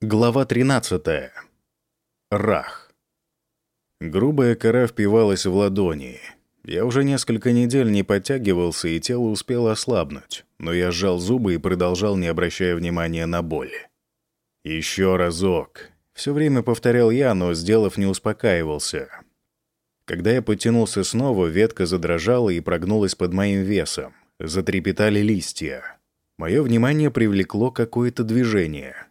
Глава 13. Рах. Грубая кора впивалась в ладони. Я уже несколько недель не подтягивался, и тело успело ослабнуть, но я сжал зубы и продолжал, не обращая внимания на боль. Еще разок. Все время повторял я, но, сделав, не успокаивался. Когда я подтянулся снова, ветка задрожала и прогнулась под моим весом. Затрепетали листья. Мое внимание привлекло какое-то движение —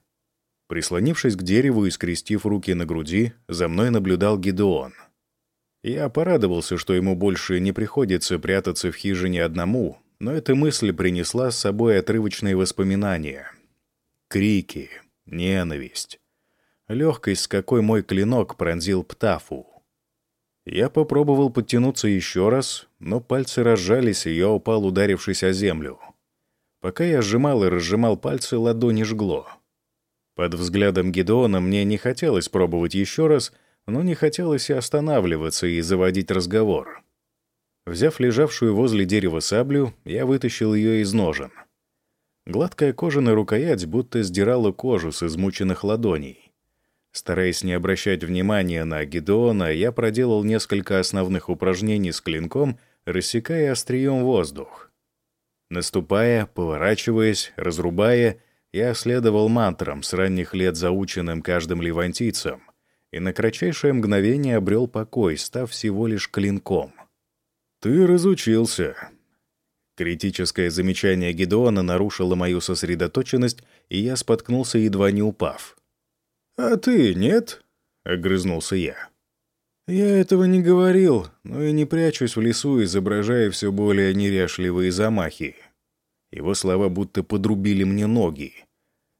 Прислонившись к дереву и скрестив руки на груди, за мной наблюдал Гидеон. Я порадовался, что ему больше не приходится прятаться в хижине одному, но эта мысль принесла с собой отрывочные воспоминания. Крики, ненависть, легкость, с какой мой клинок пронзил Птафу. Я попробовал подтянуться еще раз, но пальцы разжались, и я упал, ударившись о землю. Пока я сжимал и разжимал пальцы, ладони жгло. Под взглядом Гедеона мне не хотелось пробовать еще раз, но не хотелось и останавливаться и заводить разговор. Взяв лежавшую возле дерева саблю, я вытащил ее из ножен. Гладкая кожаная рукоять будто сдирала кожу с измученных ладоней. Стараясь не обращать внимания на Гедеона, я проделал несколько основных упражнений с клинком, рассекая острием воздух. Наступая, поворачиваясь, разрубая — я следовал мантрам, с ранних лет заученным каждым левантийцем, и на кратчайшее мгновение обрел покой, став всего лишь клинком. «Ты разучился». Критическое замечание Гедеона нарушило мою сосредоточенность, и я споткнулся, едва не упав. «А ты нет?» — огрызнулся я. «Я этого не говорил, но и не прячусь в лесу, изображая все более неряшливые замахи. Его слова будто подрубили мне ноги.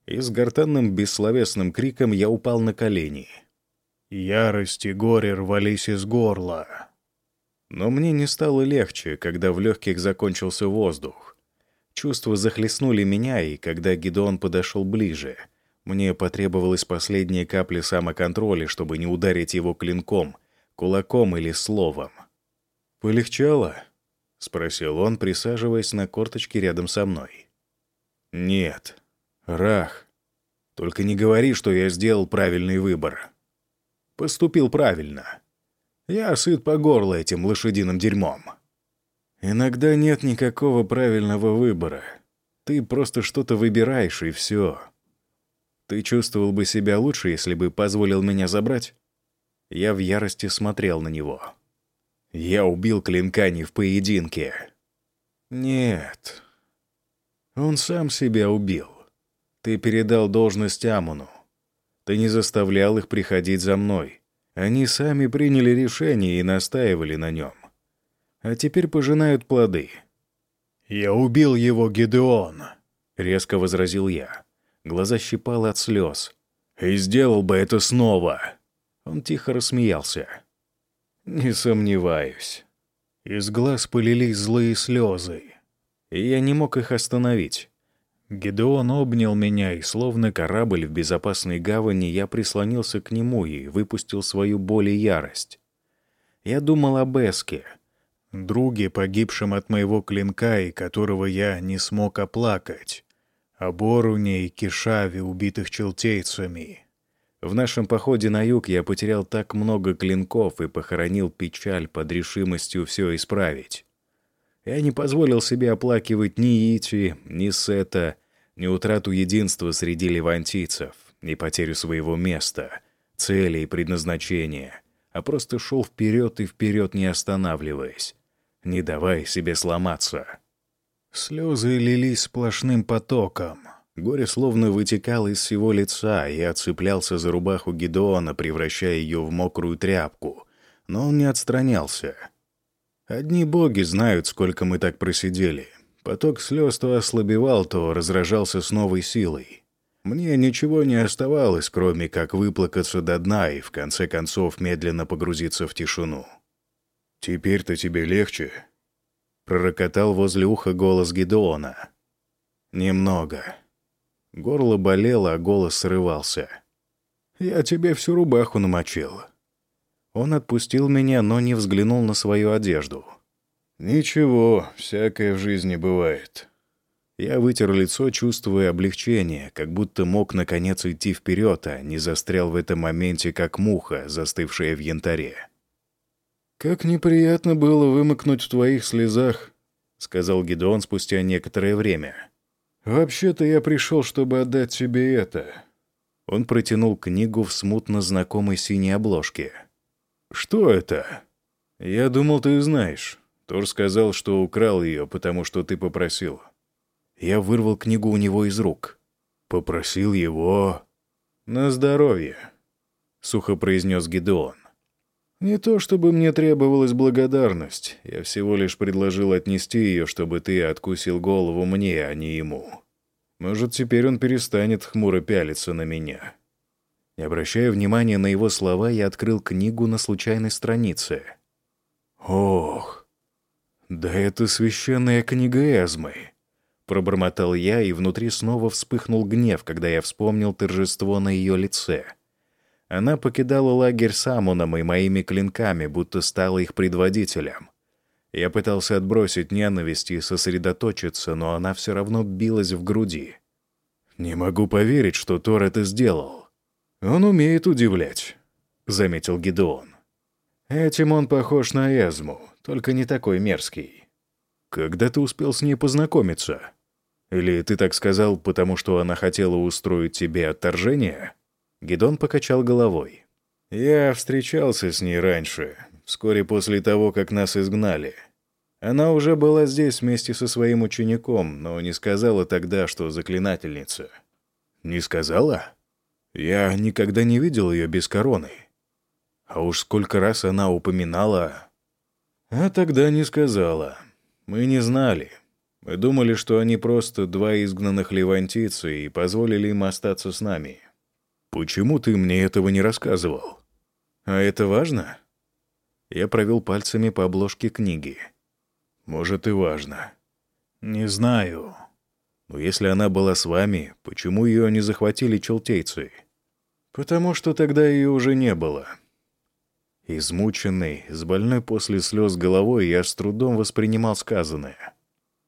И с гортанным бессловесным криком я упал на колени. Ярость и горе рвались из горла. Но мне не стало легче, когда в легких закончился воздух. Чувства захлестнули меня, и когда Гидеон подошел ближе, мне потребовалась последняя капля самоконтроля, чтобы не ударить его клинком, кулаком или словом. «Полегчало?» — спросил он, присаживаясь на корточке рядом со мной. «Нет. Рах. Только не говори, что я сделал правильный выбор. Поступил правильно. Я сыт по горло этим лошадиным дерьмом. Иногда нет никакого правильного выбора. Ты просто что-то выбираешь, и все. Ты чувствовал бы себя лучше, если бы позволил меня забрать?» Я в ярости смотрел на него. Я убил клинка не в поединке. Нет. Он сам себя убил. Ты передал должность Амуну. Ты не заставлял их приходить за мной. Они сами приняли решение и настаивали на нем. А теперь пожинают плоды. «Я убил его, Гедеон», — резко возразил я. Глаза щипало от слез. «И сделал бы это снова». Он тихо рассмеялся. Не сомневаюсь. Из глаз полились злые слезы, и я не мог их остановить. Гедеон обнял меня, и словно корабль в безопасной гавани, я прислонился к нему и выпустил свою боль и ярость. Я думал об Эске, друге, погибшем от моего клинка, и которого я не смог оплакать, о Боруне и Кишаве, убитых челтейцами, в нашем походе на юг я потерял так много клинков и похоронил печаль под решимостью все исправить. Я не позволил себе оплакивать ни Ити, ни Сета, ни утрату единства среди левантийцев, ни потерю своего места, цели и предназначения, а просто шел вперед и вперед, не останавливаясь, не давая себе сломаться. Слезы лились сплошным потоком — Горе словно вытекало из всего лица, и отцеплялся за рубаху Гедеона, превращая ее в мокрую тряпку. Но он не отстранялся. Одни боги знают, сколько мы так просидели. Поток слез то ослабевал, то разражался с новой силой. Мне ничего не оставалось, кроме как выплакаться до дна и, в конце концов, медленно погрузиться в тишину. «Теперь-то тебе легче?» — пророкотал возле уха голос Гедеона. «Немного». Горло болело, а голос срывался. «Я тебе всю рубаху намочил». Он отпустил меня, но не взглянул на свою одежду. «Ничего, всякое в жизни бывает». Я вытер лицо, чувствуя облегчение, как будто мог наконец идти вперед, а не застрял в этом моменте, как муха, застывшая в янтаре. «Как неприятно было вымокнуть в твоих слезах», — сказал Гидеон спустя некоторое время. «Вообще-то я пришел, чтобы отдать тебе это». Он протянул книгу в смутно знакомой синей обложке. «Что это?» «Я думал, ты знаешь. Тор сказал, что украл ее, потому что ты попросил». Я вырвал книгу у него из рук. «Попросил его...» «На здоровье», — сухо произнес Гидеон. «Не то чтобы мне требовалась благодарность. Я всего лишь предложил отнести ее, чтобы ты откусил голову мне, а не ему. Может, теперь он перестанет хмуро пялиться на меня». Не обращая внимания на его слова, я открыл книгу на случайной странице. «Ох, да это священная книга Эзмы!» Пробормотал я, и внутри снова вспыхнул гнев, когда я вспомнил торжество на ее лице. Она покидала лагерь с Амуном и моими клинками, будто стала их предводителем. Я пытался отбросить ненависть и сосредоточиться, но она все равно билась в груди. «Не могу поверить, что Тор это сделал. Он умеет удивлять», — заметил Гидеон. «Этим он похож на Эзму, только не такой мерзкий». «Когда ты успел с ней познакомиться?» Или ты так сказал, потому что она хотела устроить тебе отторжение?» Гидон покачал головой. «Я встречался с ней раньше, вскоре после того, как нас изгнали. Она уже была здесь вместе со своим учеником, но не сказала тогда, что заклинательница». «Не сказала? Я никогда не видел ее без короны. А уж сколько раз она упоминала...» «А тогда не сказала. Мы не знали. Мы думали, что они просто два изгнанных левантийца и позволили им остаться с нами. Почему ты мне этого не рассказывал? А это важно? Я провел пальцами по обложке книги. Может, и важно. Не знаю. Но если она была с вами, почему ее не захватили челтейцы? Потому что тогда ее уже не было. Измученный, с больной после слез головой, я с трудом воспринимал сказанное.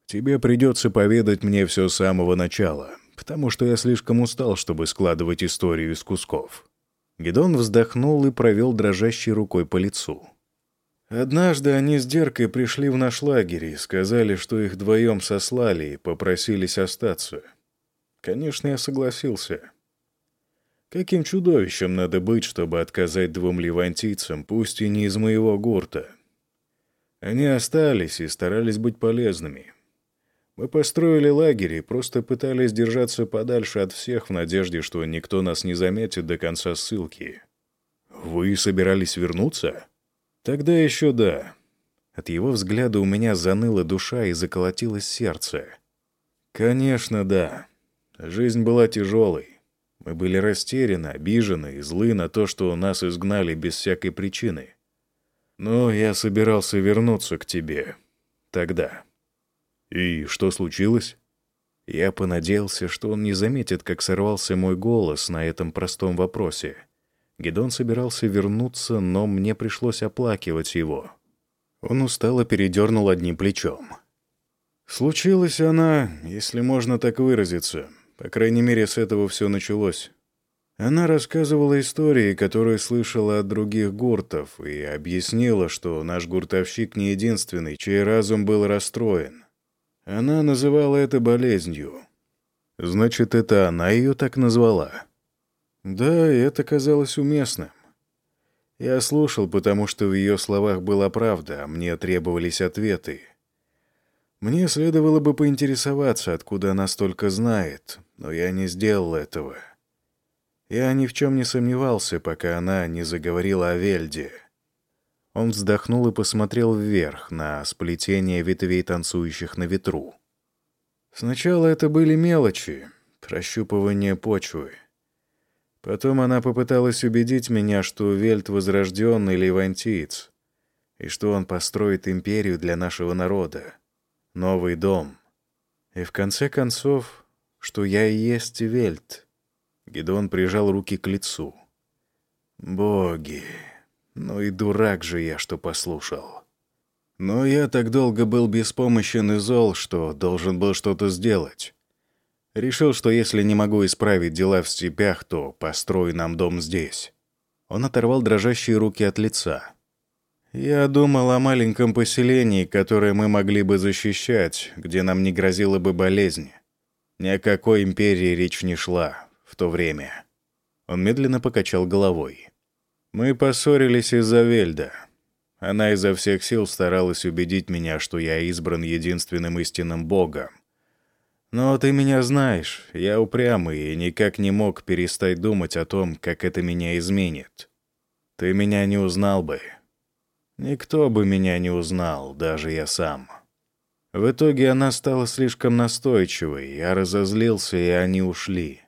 Тебе придется поведать мне все с самого начала, потому что я слишком устал, чтобы складывать историю из кусков». Гедон вздохнул и провел дрожащей рукой по лицу. «Однажды они с Деркой пришли в наш лагерь и сказали, что их вдвоем сослали и попросились остаться. Конечно, я согласился. Каким чудовищем надо быть, чтобы отказать двум левантийцам, пусть и не из моего гурта? Они остались и старались быть полезными». Мы построили лагерь и просто пытались держаться подальше от всех в надежде, что никто нас не заметит до конца ссылки. Вы собирались вернуться? Тогда еще да. От его взгляда у меня заныла душа и заколотилось сердце. Конечно, да. Жизнь была тяжелой. Мы были растеряны, обижены и злы на то, что нас изгнали без всякой причины. Но я собирался вернуться к тебе. Тогда. «И что случилось?» Я понадеялся, что он не заметит, как сорвался мой голос на этом простом вопросе. Гедон собирался вернуться, но мне пришлось оплакивать его. Он устало передернул одним плечом. Случилась она, если можно так выразиться. По крайней мере, с этого все началось. Она рассказывала истории, которые слышала от других гуртов, и объяснила, что наш гуртовщик не единственный, чей разум был расстроен. Она называла это болезнью. Значит, это она ее так назвала? Да, это казалось уместным. Я слушал, потому что в ее словах была правда, а мне требовались ответы. Мне следовало бы поинтересоваться, откуда она столько знает, но я не сделал этого. Я ни в чем не сомневался, пока она не заговорила о Вельде. Он вздохнул и посмотрел вверх на сплетение ветвей, танцующих на ветру. Сначала это были мелочи, прощупывание почвы. Потом она попыталась убедить меня, что Вельт — возрожденный левантиец, и что он построит империю для нашего народа, новый дом. И в конце концов, что я и есть Вельт. Гедон прижал руки к лицу. «Боги!» Ну и дурак же я, что послушал. Но я так долго был беспомощен и зол, что должен был что-то сделать. Решил, что если не могу исправить дела в степях, то построю нам дом здесь. Он оторвал дрожащие руки от лица. Я думал о маленьком поселении, которое мы могли бы защищать, где нам не грозила бы болезнь. Ни о какой империи речь не шла в то время. Он медленно покачал головой. Мы поссорились из-за Вельда. Она изо всех сил старалась убедить меня, что я избран единственным истинным богом. Но ты меня знаешь, я упрямый и никак не мог перестать думать о том, как это меня изменит. Ты меня не узнал бы. Никто бы меня не узнал, даже я сам. В итоге она стала слишком настойчивой, я разозлился, и они ушли.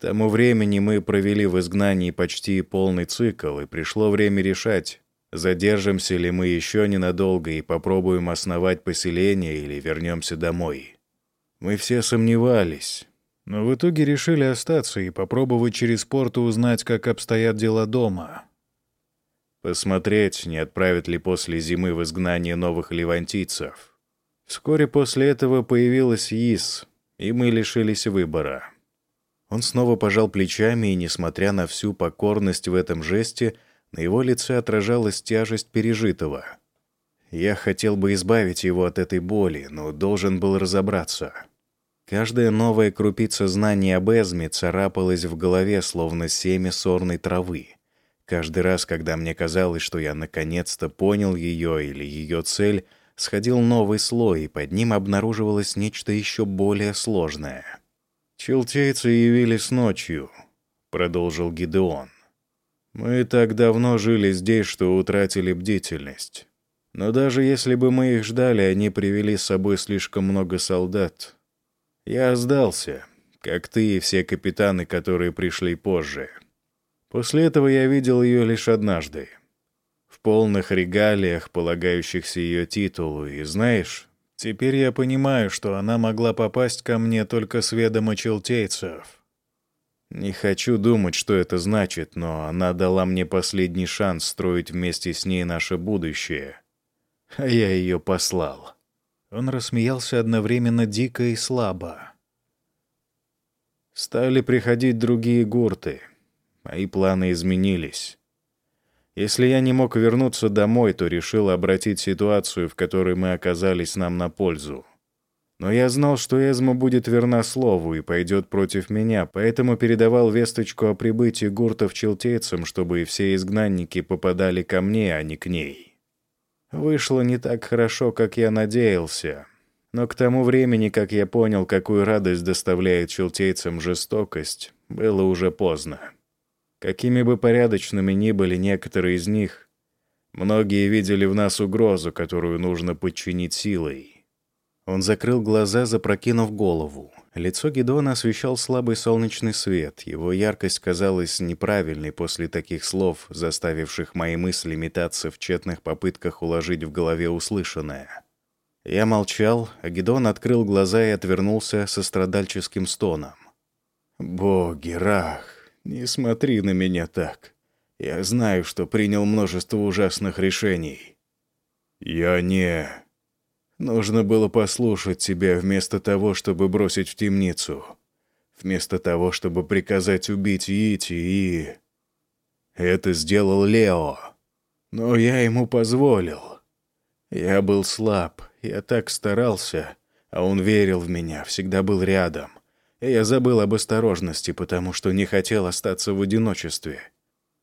Тому времени мы провели в изгнании почти полный цикл, и пришло время решать, Задержимся ли мы еще ненадолго и попробуем основать поселение или вернемся домой? Мы все сомневались, но в итоге решили остаться и попробовать через порт узнать, как обстоят дела дома. Посмотреть, не отправят ли после зимы в изгнание новых левантийцев. Вскоре после этого появилась ИС, и мы лишились выбора. Он снова пожал плечами и, несмотря на всю покорность в этом жесте, на его лице отражалась тяжесть пережитого. Я хотел бы избавить его от этой боли, но должен был разобраться. Каждая новая крупица знаний об Эзме царапалась в голове, словно семя сорной травы. Каждый раз, когда мне казалось, что я наконец-то понял ее или ее цель, сходил новый слой, и под ним обнаруживалось нечто еще более сложное. «Челтейцы явились ночью», — продолжил Гидеон. Мы так давно жили здесь, что утратили бдительность. Но даже если бы мы их ждали, они привели с собой слишком много солдат. Я сдался, как ты и все капитаны, которые пришли позже. После этого я видел ее лишь однажды. В полных регалиях, полагающихся ее титулу, и знаешь, теперь я понимаю, что она могла попасть ко мне только с ведома челтейцев. Не хочу думать, что это значит, но она дала мне последний шанс строить вместе с ней наше будущее. А я ее послал. Он рассмеялся одновременно дико и слабо. Стали приходить другие гурты. Мои планы изменились. Если я не мог вернуться домой, то решил обратить ситуацию, в которой мы оказались, нам на пользу. Но я знал, что Эзма будет верна слову и пойдет против меня, поэтому передавал весточку о прибытии гуртов челтейцам, чтобы все изгнанники попадали ко мне, а не к ней. Вышло не так хорошо, как я надеялся. Но к тому времени, как я понял, какую радость доставляет челтейцам жестокость, было уже поздно. Какими бы порядочными ни были некоторые из них, многие видели в нас угрозу, которую нужно подчинить силой. Он закрыл глаза, запрокинув голову. Лицо Гедона освещал слабый солнечный свет. Его яркость казалась неправильной после таких слов, заставивших мои мысли метаться в тщетных попытках уложить в голове услышанное. Я молчал, а Гедон открыл глаза и отвернулся со страдальческим стоном. «Боги, Рах, не смотри на меня так. Я знаю, что принял множество ужасных решений». «Я не...» Нужно было послушать тебя вместо того, чтобы бросить в темницу. Вместо того, чтобы приказать убить Ити и... Это сделал Лео. Но я ему позволил. Я был слаб, я так старался, а он верил в меня, всегда был рядом. Я забыл об осторожности, потому что не хотел остаться в одиночестве.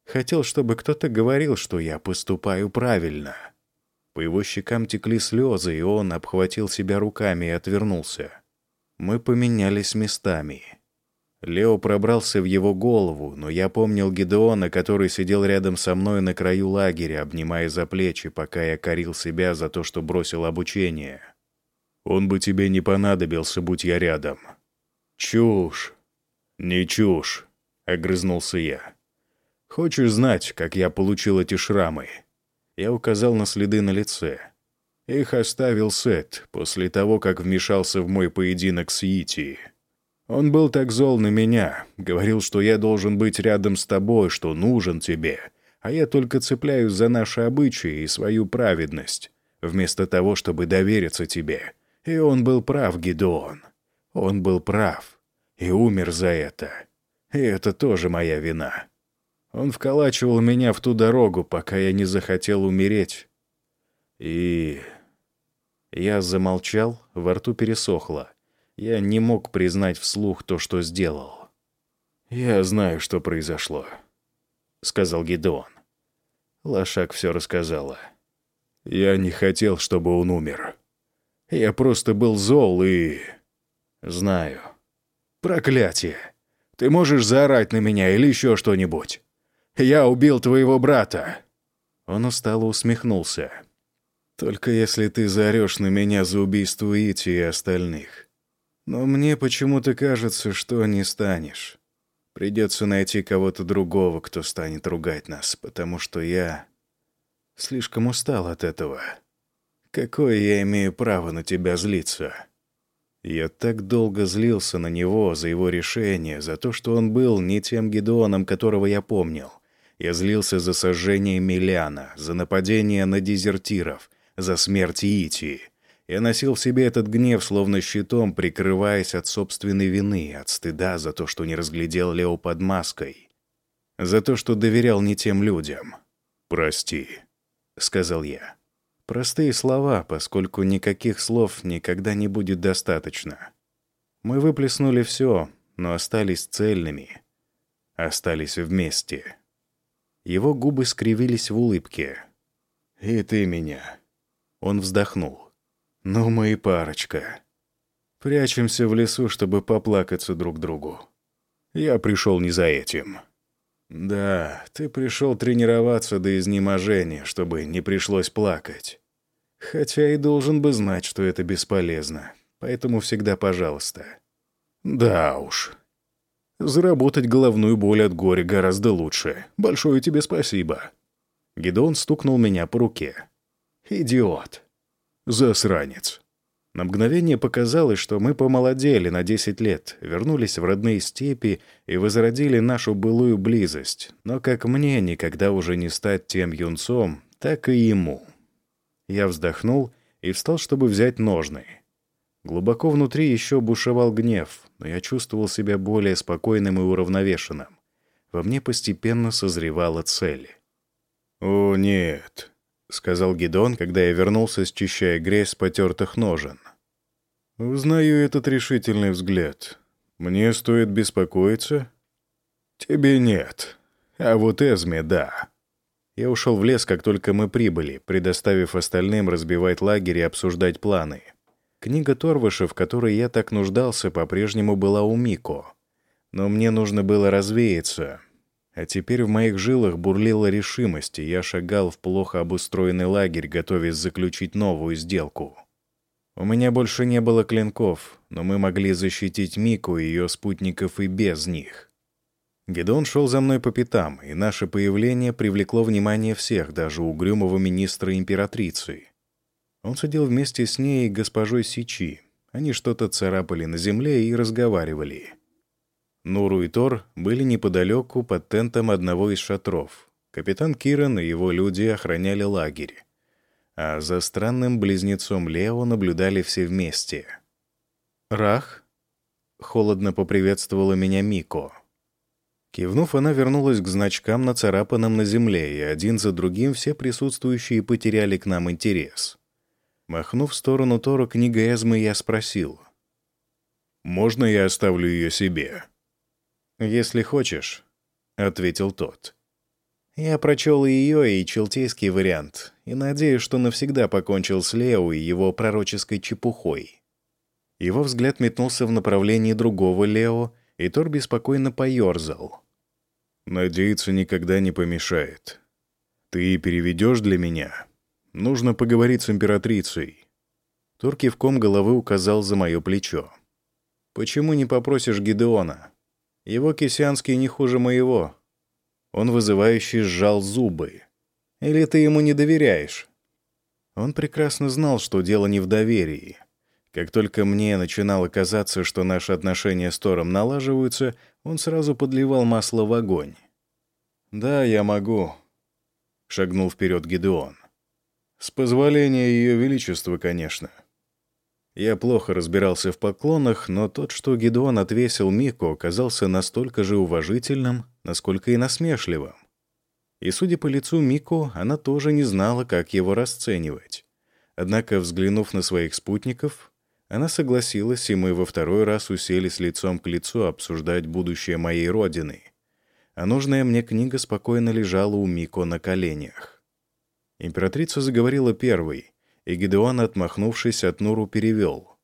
Хотел, чтобы кто-то говорил, что я поступаю правильно. По его щекам текли слезы, и он обхватил себя руками и отвернулся. Мы поменялись местами. Лео пробрался в его голову, но я помнил Гедеона, который сидел рядом со мной на краю лагеря, обнимая за плечи, пока я корил себя за то, что бросил обучение. «Он бы тебе не понадобился, будь я рядом». «Чушь!» «Не чушь!» — огрызнулся я. «Хочешь знать, как я получил эти шрамы?» Я указал на следы на лице. Их оставил Сет после того, как вмешался в мой поединок с Йити. Он был так зол на меня, говорил, что я должен быть рядом с тобой, что нужен тебе, а я только цепляюсь за наши обычаи и свою праведность. вместо того, чтобы довериться тебе. И он был прав, Гидеон. Он был прав. И умер за это. И это тоже моя вина. Он вколачивал меня в ту дорогу, пока я не захотел умереть. И... Я замолчал, во рту пересохло. Я не мог признать вслух то, что сделал. «Я знаю, что произошло», — сказал Гидеон. Лошак все рассказала. «Я не хотел, чтобы он умер. Я просто был зол и...» «Знаю». «Проклятие! Ты можешь заорать на меня или еще что-нибудь? Я убил твоего брата!» Он устало усмехнулся. «Только если ты заорешь на меня за убийство Ити и остальных. Но мне почему-то кажется, что не станешь. Придется найти кого-то другого, кто станет ругать нас, потому что я слишком устал от этого. Какое я имею право на тебя злиться? Я так долго злился на него за его решение, за то, что он был не тем Гедеоном, которого я помнил. Я злился за сожжение Миляна, за нападение на дезертиров, за смерть Ити. Я носил в себе этот гнев, словно щитом, прикрываясь от собственной вины, от стыда за то, что не разглядел Лео под маской. За то, что доверял не тем людям. «Прости», — сказал я. Простые слова, поскольку никаких слов никогда не будет достаточно. Мы выплеснули все, но остались цельными. Остались вместе. Его губы скривились в улыбке. «И ты меня». Он вздохнул. «Ну, мы и парочка. Прячемся в лесу, чтобы поплакаться друг другу. Я пришел не за этим». «Да, ты пришел тренироваться до изнеможения, чтобы не пришлось плакать. Хотя и должен бы знать, что это бесполезно. Поэтому всегда пожалуйста». «Да уж. Заработать головную боль от горя гораздо лучше. Большое тебе спасибо». Гидон стукнул меня по руке. «Идиот». Засранец. На мгновение показалось, что мы помолодели на 10 лет, вернулись в родные степи и возродили нашу былую близость. Но как мне никогда уже не стать тем юнцом, так и ему. Я вздохнул и встал, чтобы взять ножны. Глубоко внутри еще бушевал гнев, но я чувствовал себя более спокойным и уравновешенным. Во мне постепенно созревала цель. «О, нет», — сказал Гидон, когда я вернулся, счищая грязь с потертых ножен. «Узнаю этот решительный взгляд. Мне стоит беспокоиться?» «Тебе нет. А вот Эзме — да». Я ушел в лес, как только мы прибыли, предоставив остальным разбивать лагерь и обсуждать планы. Книга Торваша, в которой я так нуждался, по-прежнему была у Мико. Но мне нужно было развеяться, а теперь в моих жилах бурлила решимость, и я шагал в плохо обустроенный лагерь, готовясь заключить новую сделку. У меня больше не было клинков, но мы могли защитить Мику и ее спутников и без них. Гедон шел за мной по пятам, и наше появление привлекло внимание всех, даже угрюмого министра императрицы. Он сидел вместе с ней и госпожой Сичи. Они что-то царапали на земле и разговаривали. Нуру и Тор были неподалеку под тентом одного из шатров. Капитан Киран и его люди охраняли лагерь. А за странным близнецом Лео наблюдали все вместе. «Рах?» — холодно поприветствовала меня Мико. Кивнув, она вернулась к значкам, нацарапанным на земле, и один за другим все присутствующие потеряли к нам интерес. Махнув в сторону Тора книга Эзмы, я спросил. «Можно я оставлю ее себе?» «Если хочешь», — ответил тот. Я прочел и ее, и челтейский вариант, и надеюсь, что навсегда покончил с Лео и его пророческой чепухой. Его взгляд метнулся в направлении другого Лео, и Тор беспокойно поерзал. «Надеяться никогда не помешает. Ты переведешь для меня? Нужно поговорить с императрицей». Тор кивком головы указал за мое плечо. «Почему не попросишь Гидеона?» Его кисянский не хуже моего. Он вызывающе сжал зубы. Или ты ему не доверяешь? Он прекрасно знал, что дело не в доверии. Как только мне начинало казаться, что наши отношения с Тором налаживаются, он сразу подливал масло в огонь. «Да, я могу», — шагнул вперед Гидеон. С позволения Ее Величества, конечно. Я плохо разбирался в поклонах, но тот, что Гедеон отвесил Мико, оказался настолько же уважительным, насколько и насмешливым. И, судя по лицу Мико, она тоже не знала, как его расценивать. Однако, взглянув на своих спутников, она согласилась, и мы во второй раз уселись лицом к лицу обсуждать будущее моей родины. А нужная мне книга спокойно лежала у Мико на коленях. Императрица заговорила первой, и Гедеон, отмахнувшись от Нуру, перевел.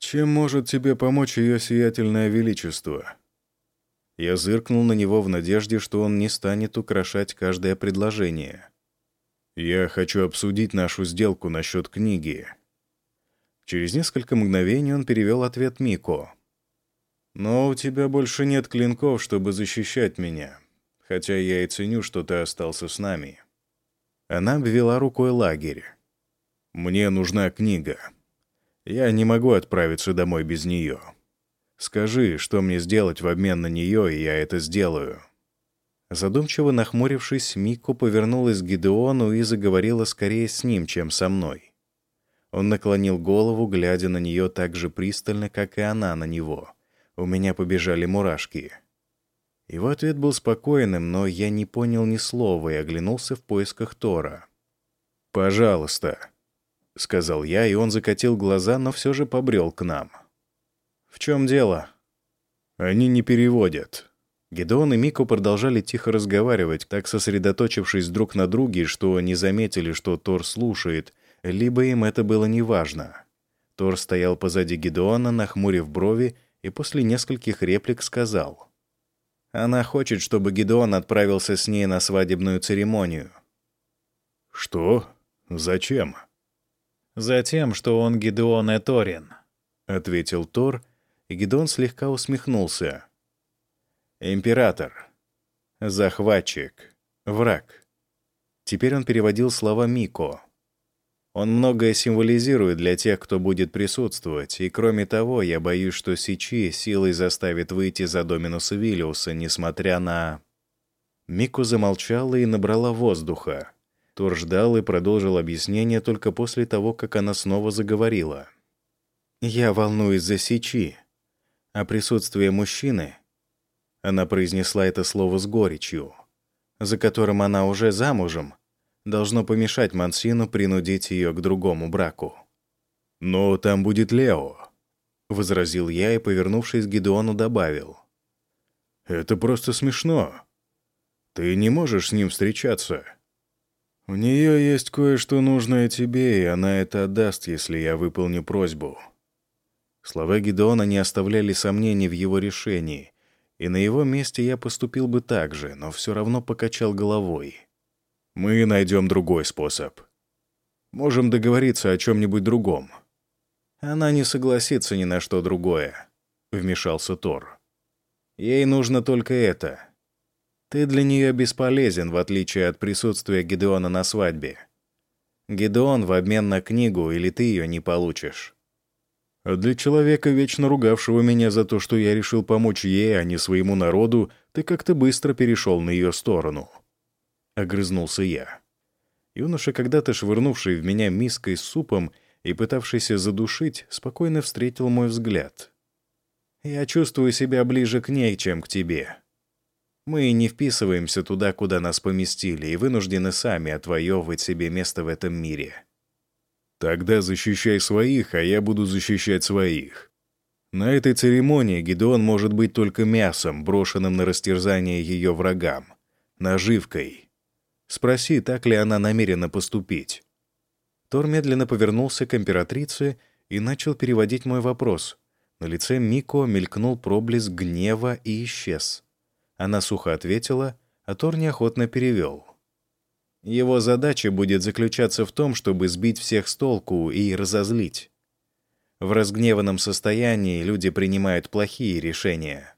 «Чем может тебе помочь ее сиятельное величество?» Я зыркнул на него в надежде, что он не станет украшать каждое предложение. «Я хочу обсудить нашу сделку насчет книги», Через несколько мгновений он перевел ответ Мико. «Но у тебя больше нет клинков, чтобы защищать меня, хотя я и ценю, что ты остался с нами». Она обвела рукой лагерь. «Мне нужна книга. Я не могу отправиться домой без нее. Скажи, что мне сделать в обмен на нее, и я это сделаю». Задумчиво нахмурившись, Мико повернулась к Гидеону и заговорила скорее с ним, чем со мной. Он наклонил голову, глядя на нее так же пристально, как и она на него. У меня побежали мурашки. Его ответ был спокойным, но я не понял ни слова и оглянулся в поисках Тора. «Пожалуйста», — сказал я, и он закатил глаза, но все же побрел к нам. «В чем дело?» «Они не переводят». Гедеон и Мико продолжали тихо разговаривать, так сосредоточившись друг на друге, что не заметили, что Тор слушает — либо им это было неважно. Тор стоял позади Гедеона, нахмурив брови, и после нескольких реплик сказал. «Она хочет, чтобы Гедеон отправился с ней на свадебную церемонию». «Что? Зачем?» «Затем, что он Гедеон Эторин», — ответил Тор, и Гедеон слегка усмехнулся. «Император. Захватчик. Враг». Теперь он переводил слова Мико. Он многое символизирует для тех, кто будет присутствовать, и кроме того, я боюсь, что Сичи силой заставит выйти за Доминуса Виллиуса, несмотря на... Мику замолчала и набрала воздуха. Тор ждал и продолжил объяснение только после того, как она снова заговорила. «Я волнуюсь за Сичи. А присутствие мужчины...» Она произнесла это слово с горечью. «За которым она уже замужем, должно помешать Мансину принудить ее к другому браку. «Но там будет Лео», — возразил я и, повернувшись к Гидеону, добавил. «Это просто смешно. Ты не можешь с ним встречаться. У нее есть кое-что нужное тебе, и она это отдаст, если я выполню просьбу». Слова Гидеона не оставляли сомнений в его решении, и на его месте я поступил бы так же, но все равно покачал головой. Мы найдем другой способ. Можем договориться о чем-нибудь другом. Она не согласится ни на что другое, — вмешался Тор. Ей нужно только это. Ты для нее бесполезен, в отличие от присутствия Гедеона на свадьбе. Гедеон в обмен на книгу, или ты ее не получишь. А для человека, вечно ругавшего меня за то, что я решил помочь ей, а не своему народу, ты как-то быстро перешел на ее сторону. — огрызнулся я. Юноша, когда-то швырнувший в меня миской с супом и пытавшийся задушить, спокойно встретил мой взгляд. «Я чувствую себя ближе к ней, чем к тебе. Мы не вписываемся туда, куда нас поместили, и вынуждены сами отвоевывать себе место в этом мире». «Тогда защищай своих, а я буду защищать своих», на этой церемонии Гедеон может быть только мясом, брошенным на растерзание ее врагам, наживкой. Спроси, так ли она намерена поступить». Тор медленно повернулся к императрице и начал переводить мой вопрос. На лице Мико мелькнул проблеск гнева и исчез. Она сухо ответила, а Тор неохотно перевел. Его задача будет заключаться в том, чтобы сбить всех с толку и разозлить. В разгневанном состоянии люди принимают плохие решения.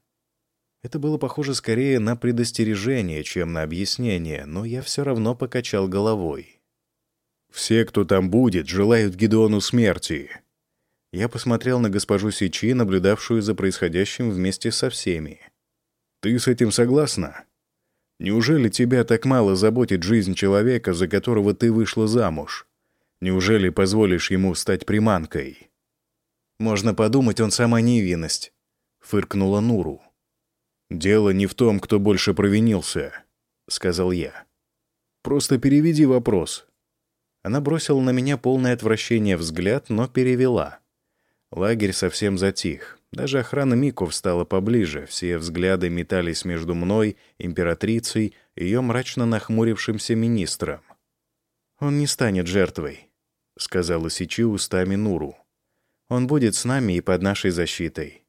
Это было похоже скорее на предостережение, чем на объяснение, но я все равно покачал головой. «Все, кто там будет, желают Гедеону смерти». Я посмотрел на госпожу Сичи, наблюдавшую за происходящим вместе со всеми. «Ты с этим согласна? Неужели тебя так мало заботит жизнь человека, за которого ты вышла замуж? Неужели позволишь ему стать приманкой?» «Можно подумать, он сама невинность», — фыркнула Нуру. «Дело не в том, кто больше провинился», — сказал я. «Просто переведи вопрос». Она бросила на меня полное отвращение взгляд, но перевела. Лагерь совсем затих. Даже охрана Мико встала поближе, все взгляды метались между мной, императрицей и ее мрачно нахмурившимся министром. «Он не станет жертвой», — сказала Сичи устами Нуру. «Он будет с нами и под нашей защитой».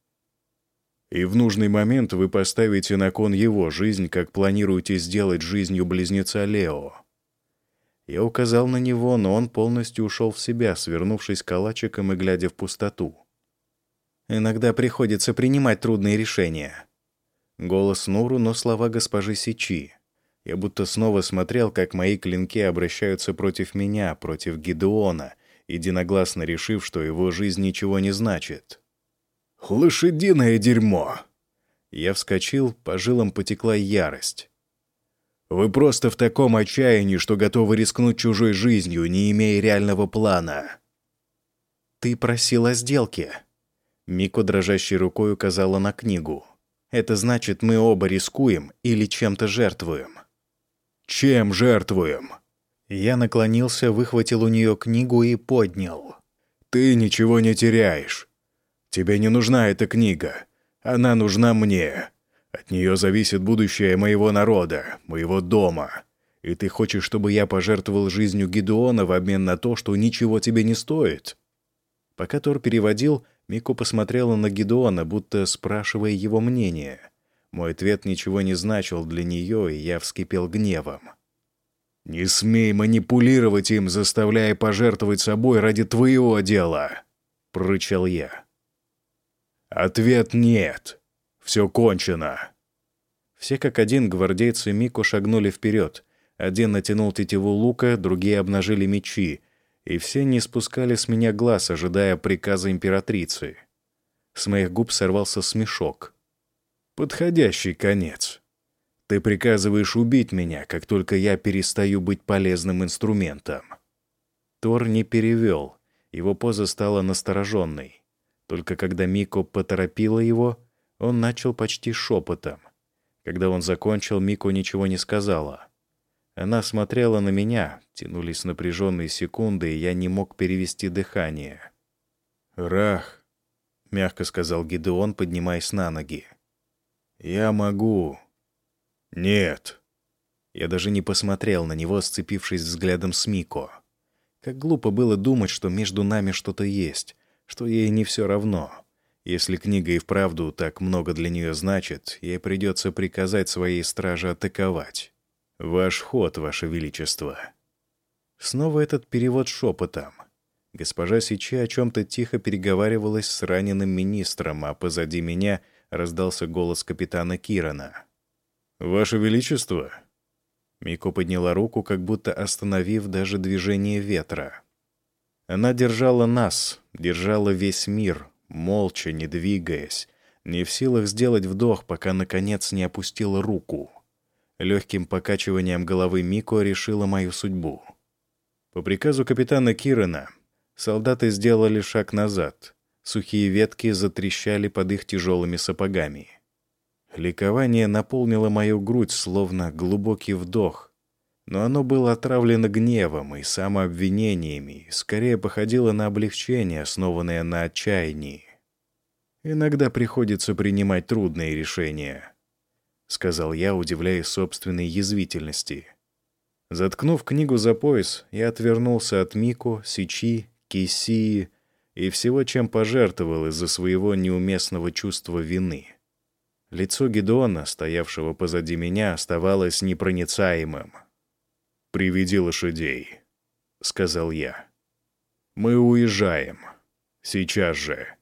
«И в нужный момент вы поставите на кон его жизнь, как планируете сделать жизнью близнеца Лео». Я указал на него, но он полностью ушел в себя, свернувшись калачиком и глядя в пустоту. Иногда приходится принимать трудные решения. Голос Нуру, но слова госпожи Сичи. Я будто снова смотрел, как мои клинки обращаются против меня, против Гидеона, единогласно решив, что его жизнь ничего не значит. «Лошадиное дерьмо!» Я вскочил, по жилам потекла ярость. «Вы просто в таком отчаянии, что готовы рискнуть чужой жизнью, не имея реального плана». «Ты просил о сделке», Мико дрожащей рукой указала на книгу. «Это значит, мы оба рискуем или чем-то жертвуем». «Чем жертвуем?» Я наклонился, выхватил у нее книгу и поднял. «Ты ничего не теряешь. Тебе не нужна эта книга. Она нужна мне. От нее зависит будущее моего народа, моего дома. И ты хочешь, чтобы я пожертвовал жизнью Гедеона в обмен на то, что ничего тебе не стоит?» Пока Тор переводил, Мико посмотрела на Гедеона, будто спрашивая его мнение. Мой ответ ничего не значил для нее, и я вскипел гневом. «Не смей манипулировать им, заставляя пожертвовать собой ради твоего дела!» — прорычал я. «Ответ нет. Все кончено». Все как один гвардейцы Мико шагнули вперед. Один натянул тетиву лука, другие обнажили мечи, и все не спускали с меня глаз, ожидая приказа императрицы. С моих губ сорвался смешок. «Подходящий конец. Ты приказываешь убить меня, как только я перестаю быть полезным инструментом». Тор не перевел. Его поза стала настороженной. Только когда Мико поторопила его, он начал почти шепотом. Когда он закончил, Мико ничего не сказала. Она смотрела на меня, тянулись напряженные секунды, и я не мог перевести дыхание. «Рах», — мягко сказал Гидеон, поднимаясь на ноги. «Я могу». «Нет». Я даже не посмотрел на него, сцепившись взглядом с Мико. Как глупо было думать, что между нами что-то есть, что ей не все равно. Если книга и вправду так много для нее значит, ей придется приказать своей страже атаковать. «Ваш ход, Ваше Величество». Снова этот перевод шепотом. Госпожа Сичи о чем-то тихо переговаривалась с раненым министром, а позади меня раздался голос капитана Кирана. «Ваше Величество!» Мико подняла руку, как будто остановив даже движение ветра. Она держала нас, держала весь мир, молча, не двигаясь, не в силах сделать вдох, пока, наконец, не опустила руку. Легким покачиванием головы Мико решила мою судьбу. По приказу капитана Кирена солдаты сделали шаг назад. Сухие ветки затрещали под их тяжелыми сапогами. Ликование наполнило мою грудь, словно глубокий вдох. Но оно было отравлено гневом и самообвинениями, скорее походило на облегчение, основанное на отчаянии. Иногда приходится принимать трудные решения —— сказал я, удивляясь собственной язвительности. Заткнув книгу за пояс, я отвернулся от Мико, Сичи, Кисии и всего, чем пожертвовал из-за своего неуместного чувства вины. Лицо Гедеона, стоявшего позади меня, оставалось непроницаемым. «Приведи лошадей», — сказал я. «Мы уезжаем. Сейчас же».